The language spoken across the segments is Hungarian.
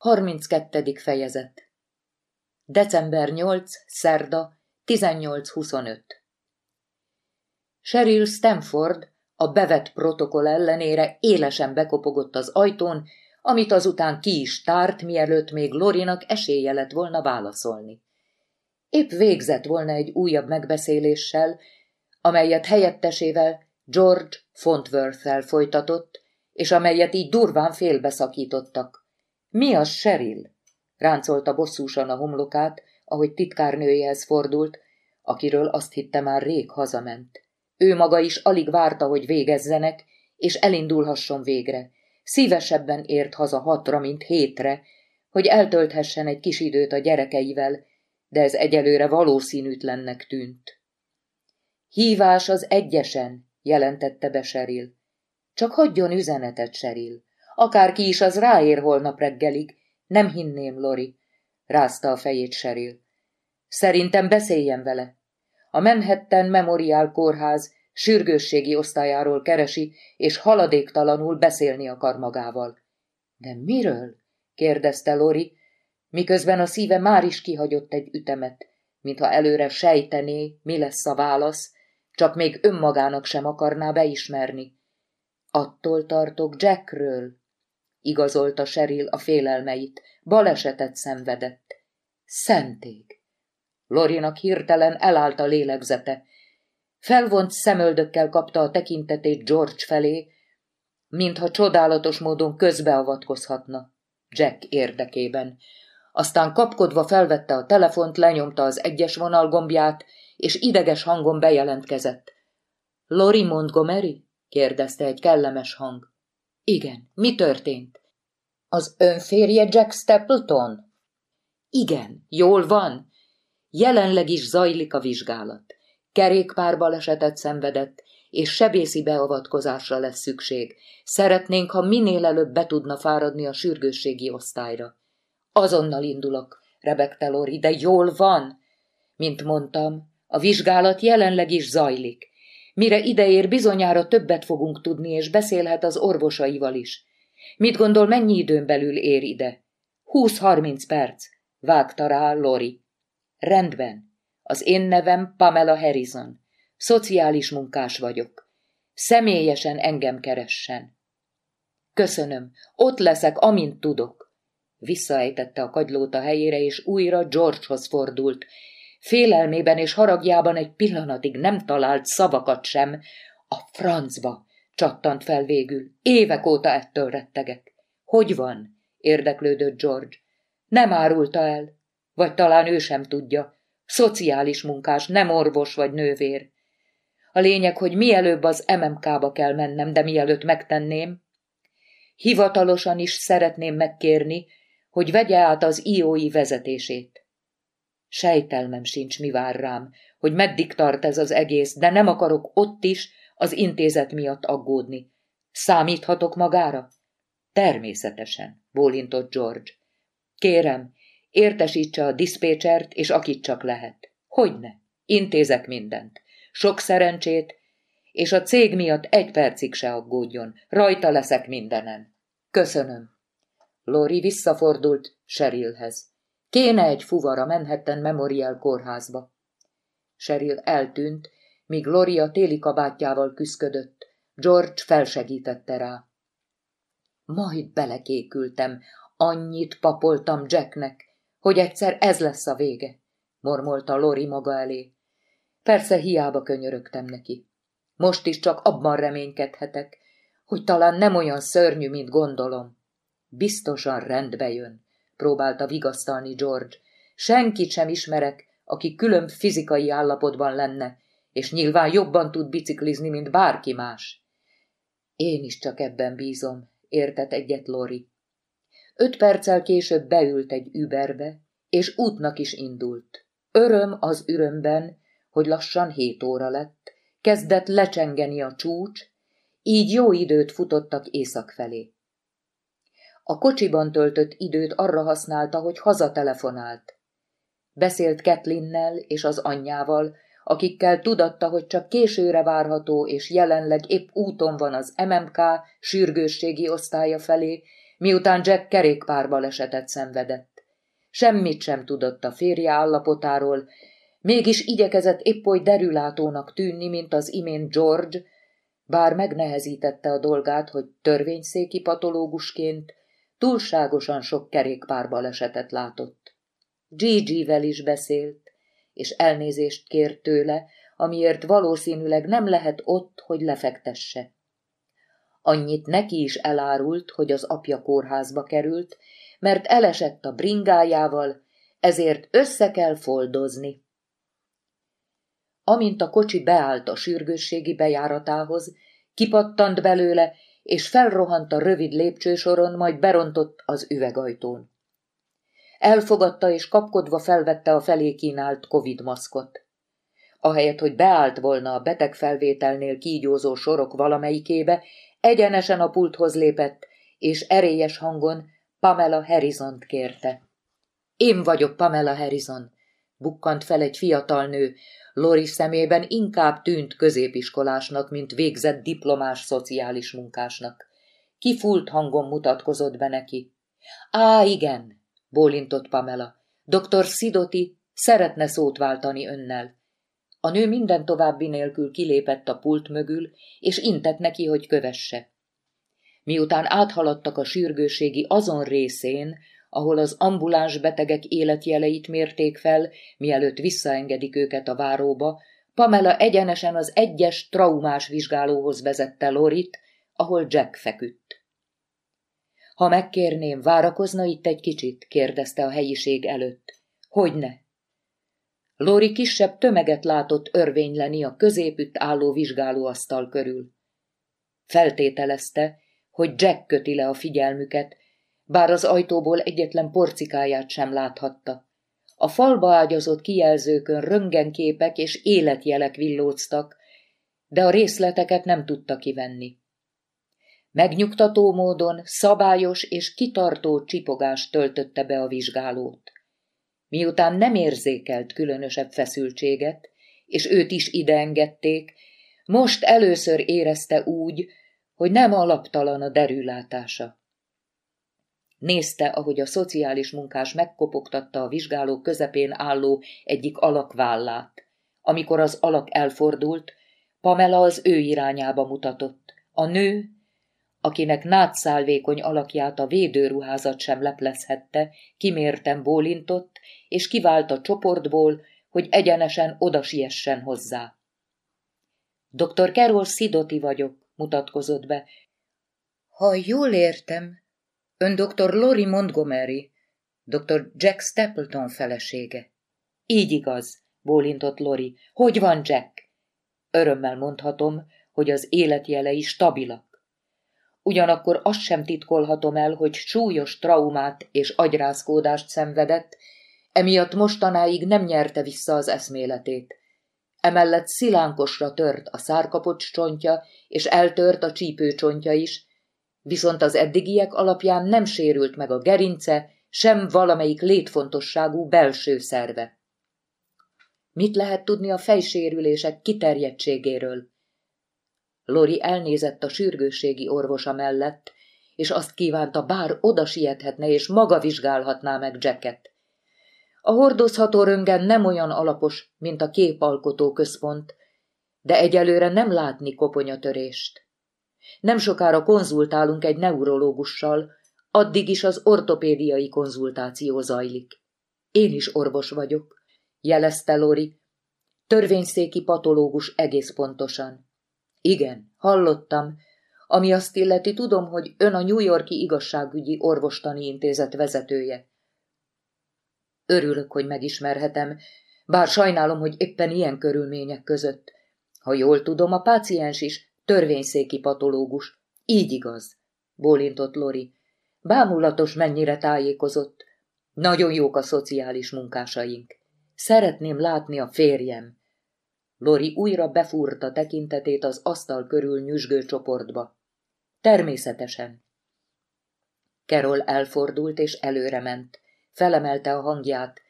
32. fejezet December 8. Szerda 18.25 Sheryl Stanford a bevett protokoll ellenére élesen bekopogott az ajtón, amit azután ki is tárt, mielőtt még Lorinak esélye lett volna válaszolni. Épp végzett volna egy újabb megbeszéléssel, amelyet helyettesével George Fontworth-el folytatott, és amelyet így durván félbeszakítottak. Mi az, Sheryl? ráncolta bosszúsan a homlokát, ahogy titkárnőjehez fordult, akiről azt hitte már rég hazament. Ő maga is alig várta, hogy végezzenek, és elindulhasson végre. Szívesebben ért haza hatra, mint hétre, hogy eltölthessen egy kis időt a gyerekeivel, de ez egyelőre valószínűtlennek tűnt. Hívás az egyesen, jelentette be Seril. Csak hagyjon üzenetet, Seril. Akárki is az ráér holnap reggelig. Nem hinném, Lori. Rázta a fejét Seril. Szerintem beszéljen vele. A Manhattan Memorial Kórház sürgősségi osztályáról keresi, és haladéktalanul beszélni akar magával. De miről? kérdezte Lori, miközben a szíve már is kihagyott egy ütemet, mintha előre sejtené, mi lesz a válasz, csak még önmagának sem akarná beismerni. Attól tartok Jackről, igazolta Seril a félelmeit. Balesetet szenvedett. Szentég! Lorinak hirtelen elállt a lélegzete. Felvont szemöldökkel kapta a tekintetét George felé, mintha csodálatos módon közbeavatkozhatna. Jack érdekében. Aztán kapkodva felvette a telefont, lenyomta az egyes vonal gombját, és ideges hangon bejelentkezett. Lori Montgomery? kérdezte egy kellemes hang. Igen, mi történt? Az önférje Jack Stapleton? Igen, jól van. Jelenleg is zajlik a vizsgálat. Kerékpárbalesetet szenvedett, és sebészi beavatkozásra lesz szükség. Szeretnénk, ha minél előbb be tudna fáradni a sürgősségi osztályra. Azonnal indulok, rebegte Lori, de jól van. Mint mondtam, a vizsgálat jelenleg is zajlik. Mire ideér, bizonyára többet fogunk tudni, és beszélhet az orvosaival is. Mit gondol, mennyi időn belül ér ide? Húsz-harminc perc, vágta rá Lori. Rendben. Az én nevem Pamela Harrison. Szociális munkás vagyok. Személyesen engem keressen. Köszönöm, ott leszek, amint tudok. Visszaejtette a kagylót a helyére, és újra Georgehoz fordult, Félelmében és haragjában egy pillanatig nem talált szavakat sem. A francba csattant fel végül. Évek óta ettől rettegek. Hogy van? érdeklődött George. Nem árulta el. Vagy talán ő sem tudja. Szociális munkás, nem orvos vagy nővér. A lényeg, hogy mielőbb az MMK-ba kell mennem, de mielőtt megtenném, hivatalosan is szeretném megkérni, hogy vegye át az IOI vezetését. Sejtelmem sincs, mi vár rám, hogy meddig tart ez az egész, de nem akarok ott is az intézet miatt aggódni. Számíthatok magára? Természetesen, bólintott George. Kérem, értesítse a diszpécsert, és akit csak lehet. Hogyne, intézek mindent. Sok szerencsét, és a cég miatt egy percig se aggódjon. Rajta leszek mindenen. Köszönöm. Lori visszafordult Sherilhez. Kéne egy fuvar a Manhattan Memorial kórházba. Cheryl eltűnt, míg Gloria téli kabátjával küszködött. George felsegítette rá. Majd belekékültem, annyit papoltam Jacknek, hogy egyszer ez lesz a vége, mormolta Lori maga elé. Persze hiába könyörögtem neki. Most is csak abban reménykedhetek, hogy talán nem olyan szörnyű, mint gondolom. Biztosan rendbe jön próbálta vigasztalni George. Senkit sem ismerek, aki különb fizikai állapotban lenne, és nyilván jobban tud biciklizni, mint bárki más. Én is csak ebben bízom, értett egyet Lori. Öt perccel később beült egy überbe, és útnak is indult. Öröm az örömben, hogy lassan hét óra lett, kezdett lecsengeni a csúcs, így jó időt futottak észak felé. A kocsiban töltött időt arra használta, hogy hazatelefonált. Beszélt Ketlinnel és az anyjával, akikkel tudatta, hogy csak későre várható, és jelenleg épp úton van az MMK sürgősségi osztálya felé, miután Jack kerékpárbalesetet szenvedett. Semmit sem tudott a férje állapotáról, mégis igyekezett épp oly derülátónak tűnni, mint az imént George, bár megnehezítette a dolgát, hogy törvényszéki patológusként túlságosan sok kerékpárbalesetet látott. Gigi-vel is beszélt, és elnézést kért tőle, amiért valószínűleg nem lehet ott, hogy lefektesse. Annyit neki is elárult, hogy az apja kórházba került, mert elesett a bringájával, ezért össze kell foldozni. Amint a kocsi beállt a sürgősségi bejáratához, kipattant belőle, és felrohant a rövid lépcsősoron, majd berontott az üvegajtón. Elfogadta és kapkodva felvette a felé kínált Covid maszkot. Ahelyett, hogy beállt volna a betegfelvételnél kígyózó sorok valamelyikébe, egyenesen a pulthoz lépett, és erélyes hangon Pamela Harrison-t kérte. Én vagyok Pamela Harrison, bukkant fel egy fiatal nő, Lori szemében inkább tűnt középiskolásnak, mint végzett diplomás szociális munkásnak. Kifult hangon mutatkozott be neki. Á, igen, bólintott Pamela. Dr. Szidoti szeretne szót váltani önnel. A nő minden további nélkül kilépett a pult mögül, és intett neki, hogy kövesse. Miután áthaladtak a sürgőségi azon részén, ahol az ambuláns betegek életjeleit mérték fel, mielőtt visszaengedik őket a váróba, Pamela egyenesen az egyes traumás vizsgálóhoz vezette Lorit, ahol Jack feküdt. Ha megkérném, várakozna itt egy kicsit? kérdezte a helyiség előtt. Hogyne? Lori kisebb tömeget látott örvényleni a középütt álló vizsgálóasztal körül. Feltételezte, hogy Jack köti le a figyelmüket, bár az ajtóból egyetlen porcikáját sem láthatta. A falba ágyazott kijelzőkön röngenképek és életjelek villóztak, de a részleteket nem tudta kivenni. Megnyugtató módon szabályos és kitartó csipogás töltötte be a vizsgálót. Miután nem érzékelt különösebb feszültséget, és őt is ide engedték, most először érezte úgy, hogy nem alaptalan a derülátása. Nézte, ahogy a szociális munkás megkopogtatta a vizsgáló közepén álló egyik alak vállát. Amikor az alak elfordult, Pamela az ő irányába mutatott. A nő, akinek nátszálvékony alakját a védőruházat sem leplezhette, kimérten bólintott, és kivált a csoportból, hogy egyenesen oda siessen hozzá. Dr. Carol Szidoti vagyok, mutatkozott be. Ha jól értem, Ön dr. Lori Montgomery, dr. Jack Stapleton felesége. Így igaz, bólintott Lori. Hogy van Jack? Örömmel mondhatom, hogy az életjelei stabilak. Ugyanakkor azt sem titkolhatom el, hogy súlyos traumát és agyrázkódást szenvedett, emiatt mostanáig nem nyerte vissza az eszméletét. Emellett szilánkosra tört a szárkapocs csontja, és eltört a csípőcsontja is, viszont az eddigiek alapján nem sérült meg a gerince, sem valamelyik létfontosságú belső szerve. Mit lehet tudni a fejsérülések kiterjedtségéről? Lori elnézett a sürgősségi orvosa mellett, és azt kívánta, bár oda siethetne és maga vizsgálhatná meg Jacket. A hordozható röngen nem olyan alapos, mint a képalkotó központ, de egyelőre nem látni koponyatörést. Nem sokára konzultálunk egy neurológussal, addig is az ortopédiai konzultáció zajlik. Én is orvos vagyok, jelezte Lori. Törvényszéki patológus egész pontosan. Igen, hallottam. Ami azt illeti, tudom, hogy ön a New Yorki igazságügyi orvostani intézet vezetője. Örülök, hogy megismerhetem, bár sajnálom, hogy éppen ilyen körülmények között. Ha jól tudom, a páciens is Törvényszéki patológus. Így igaz, bólintott Lori. Bámulatos mennyire tájékozott. Nagyon jók a szociális munkásaink. Szeretném látni a férjem. Lori újra befúrta tekintetét az asztal körül nyüzsgő csoportba. Természetesen. Kerol elfordult és előre ment. Felemelte a hangját.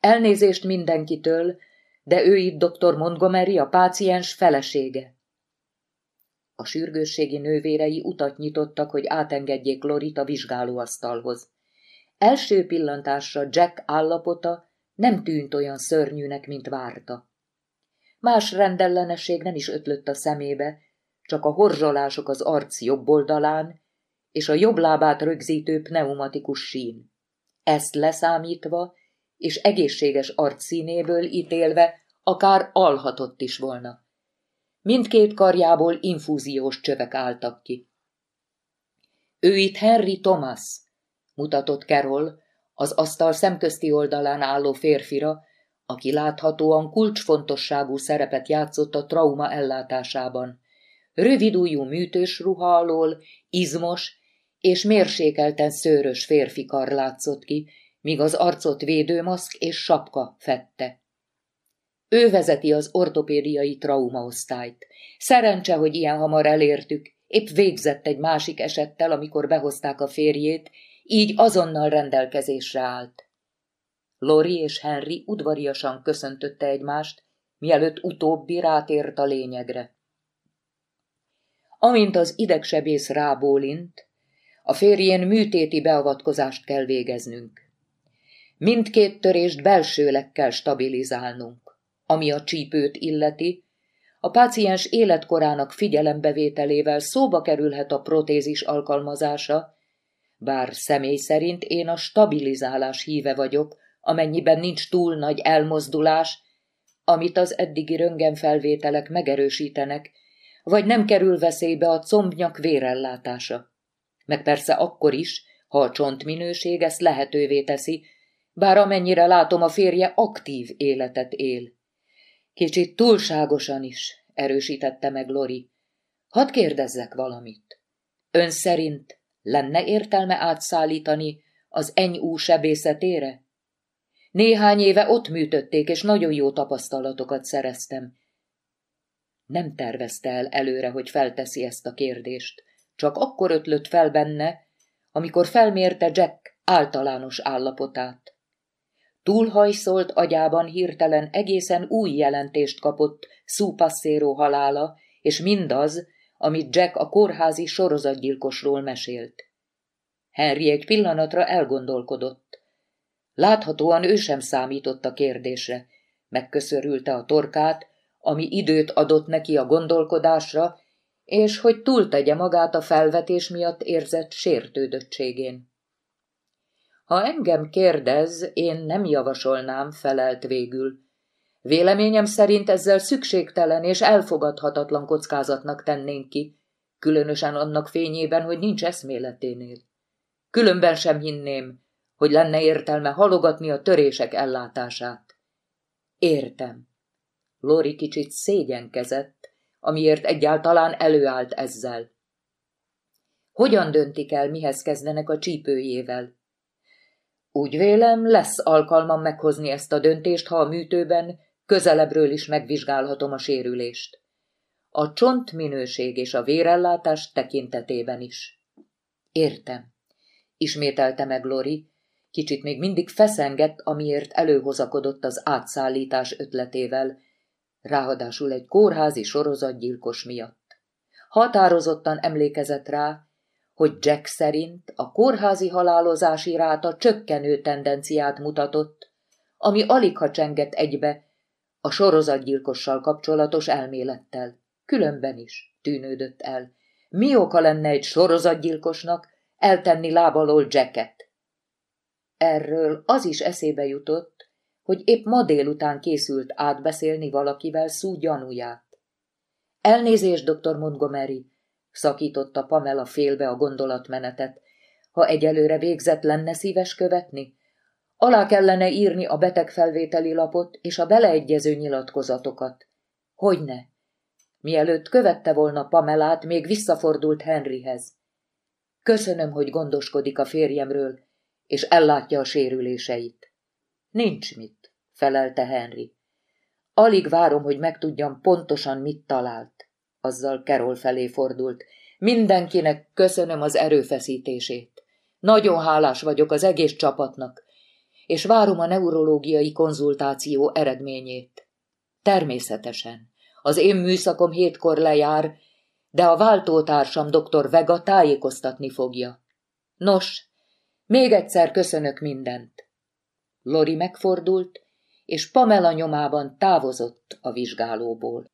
Elnézést mindenkitől, de ő itt dr. Montgomery, a páciens felesége. A sürgősségi nővérei utat nyitottak, hogy átengedjék Lorit a vizsgálóasztalhoz. Első pillantásra Jack állapota nem tűnt olyan szörnyűnek, mint várta. Más rendellenesség nem is ötlött a szemébe, csak a horzsolások az arc jobb oldalán és a jobb lábát rögzítő pneumatikus sín. Ezt leszámítva és egészséges arcszínéből ítélve akár alhatott is volna. Mindkét karjából infúziós csövek álltak ki. Ő itt Henry Thomas, mutatott Carol, az asztal szemközti oldalán álló férfira, aki láthatóan kulcsfontosságú szerepet játszott a trauma ellátásában. Rövidújú műtős ruha alól, izmos és mérsékelten szőrös férfi kar látszott ki, míg az arcot védőmaszk és sapka fette. Ő vezeti az ortopédiai traumaosztályt. Szerencse, hogy ilyen hamar elértük, épp végzett egy másik esettel, amikor behozták a férjét, így azonnal rendelkezésre állt. Lori és Henry udvariasan köszöntötte egymást, mielőtt utóbbi rátért a lényegre. Amint az idegsebész rábólint, a férjén műtéti beavatkozást kell végeznünk. Mindkét törést belsőleg kell stabilizálnunk. Ami a csípőt illeti, a páciens életkorának figyelembevételével szóba kerülhet a protézis alkalmazása, bár személy szerint én a stabilizálás híve vagyok, amennyiben nincs túl nagy elmozdulás, amit az eddigi röntgenfelvételek megerősítenek, vagy nem kerül veszélybe a combnyak vérellátása. Meg persze akkor is, ha a csontminőség ezt lehetővé teszi, bár amennyire látom a férje aktív életet él. Kicsit túlságosan is, erősítette meg Lori. Hadd kérdezzek valamit. Ön szerint lenne értelme átszállítani az enyú sebészetére? Néhány éve ott műtötték, és nagyon jó tapasztalatokat szereztem. Nem tervezte el előre, hogy felteszi ezt a kérdést. Csak akkor ötlött fel benne, amikor felmérte Jack általános állapotát. Túlhajszolt agyában hirtelen egészen új jelentést kapott Szúpasszéró halála, és mindaz, amit Jack a kórházi sorozatgyilkosról mesélt. Henry egy pillanatra elgondolkodott. Láthatóan ő sem számított a kérdésre. Megköszörülte a torkát, ami időt adott neki a gondolkodásra, és hogy túltegye magát a felvetés miatt érzett sértődöttségén. Ha engem kérdez, én nem javasolnám, felelt végül. Véleményem szerint ezzel szükségtelen és elfogadhatatlan kockázatnak tennénk ki, különösen annak fényében, hogy nincs eszméleténél. Különben sem hinném, hogy lenne értelme halogatni a törések ellátását. Értem. Lori kicsit szégyenkezett, amiért egyáltalán előállt ezzel. Hogyan döntik el, mihez kezdenek a csípőjével? Úgy vélem, lesz alkalmam meghozni ezt a döntést, ha a műtőben közelebbről is megvizsgálhatom a sérülést. A csont minőség és a vérellátás tekintetében is. Értem, ismételte meg Lori, kicsit még mindig feszengett, amiért előhozakodott az átszállítás ötletével, ráadásul egy kórházi sorozatgyilkos miatt. Határozottan emlékezett rá, hogy Jack szerint a kórházi halálozási ráta csökkenő tendenciát mutatott, ami alig ha csengett egybe a sorozatgyilkossal kapcsolatos elmélettel. Különben is tűnődött el. Mi oka lenne egy sorozatgyilkosnak eltenni lábalól Jacket? Erről az is eszébe jutott, hogy épp ma délután készült átbeszélni valakivel szú gyanúját. Elnézést, dr. Montgomery, szakította Pamela félbe a gondolatmenetet. Ha egyelőre végzett lenne szíves követni? Alá kellene írni a betegfelvételi lapot és a beleegyező nyilatkozatokat. Hogyne? Mielőtt követte volna Pamelát, még visszafordult Henryhez. Köszönöm, hogy gondoskodik a férjemről, és ellátja a sérüléseit. Nincs mit, felelte Henry. Alig várom, hogy megtudjam pontosan, mit talált. Azzal Kerol felé fordult. Mindenkinek köszönöm az erőfeszítését. Nagyon hálás vagyok az egész csapatnak, és várom a neurológiai konzultáció eredményét. Természetesen. Az én műszakom hétkor lejár, de a váltótársam dr. Vega tájékoztatni fogja. Nos, még egyszer köszönök mindent. Lori megfordult, és Pamela nyomában távozott a vizsgálóból.